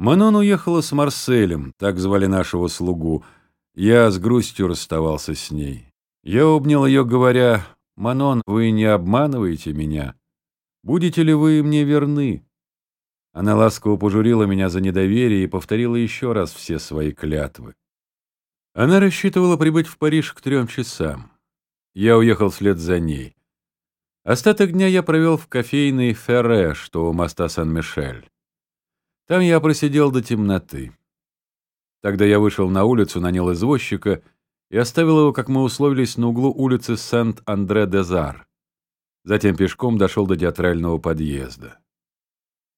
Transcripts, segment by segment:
Манон уехала с Марселем, так звали нашего слугу. Я с грустью расставался с ней. Я обнял ее, говоря, «Манон, вы не обманываете меня. Будете ли вы мне верны?» Она ласково пожурила меня за недоверие и повторила еще раз все свои клятвы. Она рассчитывала прибыть в Париж к трем часам. Я уехал вслед за ней. Остаток дня я провел в кофейной Ферре, что у моста Сан-Мишель. Там я просидел до темноты. Тогда я вышел на улицу, нанял извозчика и оставил его, как мы условились, на углу улицы Сент-Андре-де-Зар. Затем пешком дошел до театрального подъезда.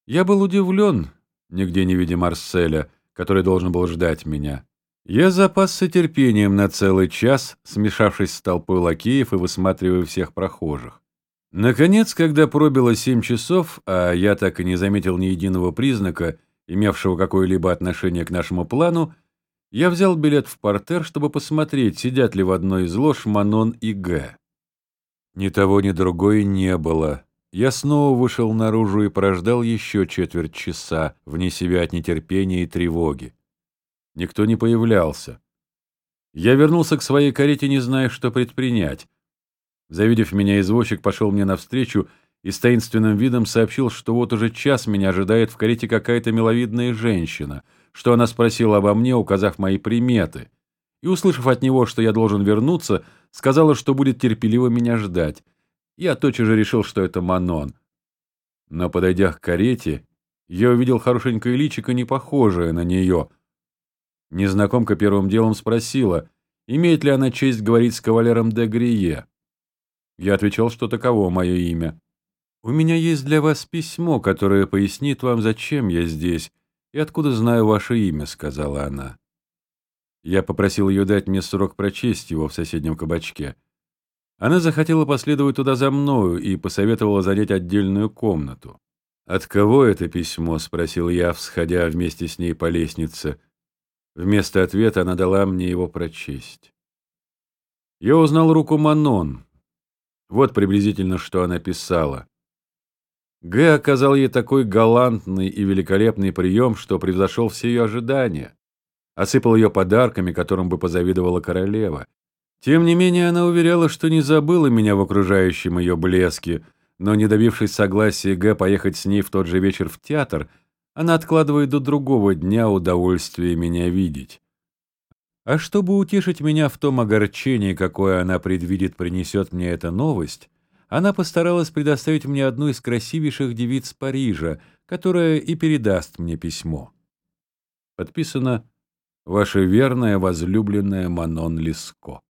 Я был удивлен, нигде не видя Марселя, который должен был ждать меня. Я запасся терпением на целый час, смешавшись с толпой лакеев и высматривая всех прохожих. Наконец, когда пробило семь часов, а я так и не заметил ни единого признака, имевшего какое-либо отношение к нашему плану, я взял билет в портер, чтобы посмотреть, сидят ли в одной из лож Манон и Г. Ни того, ни другой не было. Я снова вышел наружу и прождал еще четверть часа, вне себя от нетерпения и тревоги. Никто не появлялся. Я вернулся к своей карете, не зная, что предпринять. Завидев меня, извозчик пошел мне навстречу и с таинственным видом сообщил, что вот уже час меня ожидает в карете какая-то миловидная женщина, что она спросила обо мне, указав мои приметы. И, услышав от него, что я должен вернуться, сказала, что будет терпеливо меня ждать. Я тотчас же решил, что это Манон. Но, подойдя к карете, я увидел хорошенькое личико, не похожее на нее. Незнакомка первым делом спросила, имеет ли она честь говорить с кавалером де Грие. Я отвечал, что таково мое имя. «У меня есть для вас письмо, которое пояснит вам, зачем я здесь и откуда знаю ваше имя», — сказала она. Я попросил ее дать мне срок прочесть его в соседнем кабачке. Она захотела последовать туда за мною и посоветовала занять отдельную комнату. «От кого это письмо?» — спросил я, всходя вместе с ней по лестнице. Вместо ответа она дала мне его прочесть. Я узнал руку Манон, вот приблизительно, что она писала. Г. оказал ей такой галантный и великолепный прием, что превзошел все ее ожидания. Осыпал ее подарками, которым бы позавидовала королева. Тем не менее, она уверяла, что не забыла меня в окружающем ее блеске, но, не добившись согласия Г. поехать с ней в тот же вечер в театр, она откладывает до другого дня удовольствие меня видеть. А чтобы утешить меня в том огорчении, какое она предвидит принесет мне эта новость, она постаралась предоставить мне одну из красивейших девиц Парижа, которая и передаст мне письмо. Подписано «Ваша верная возлюбленная Манон Лиско».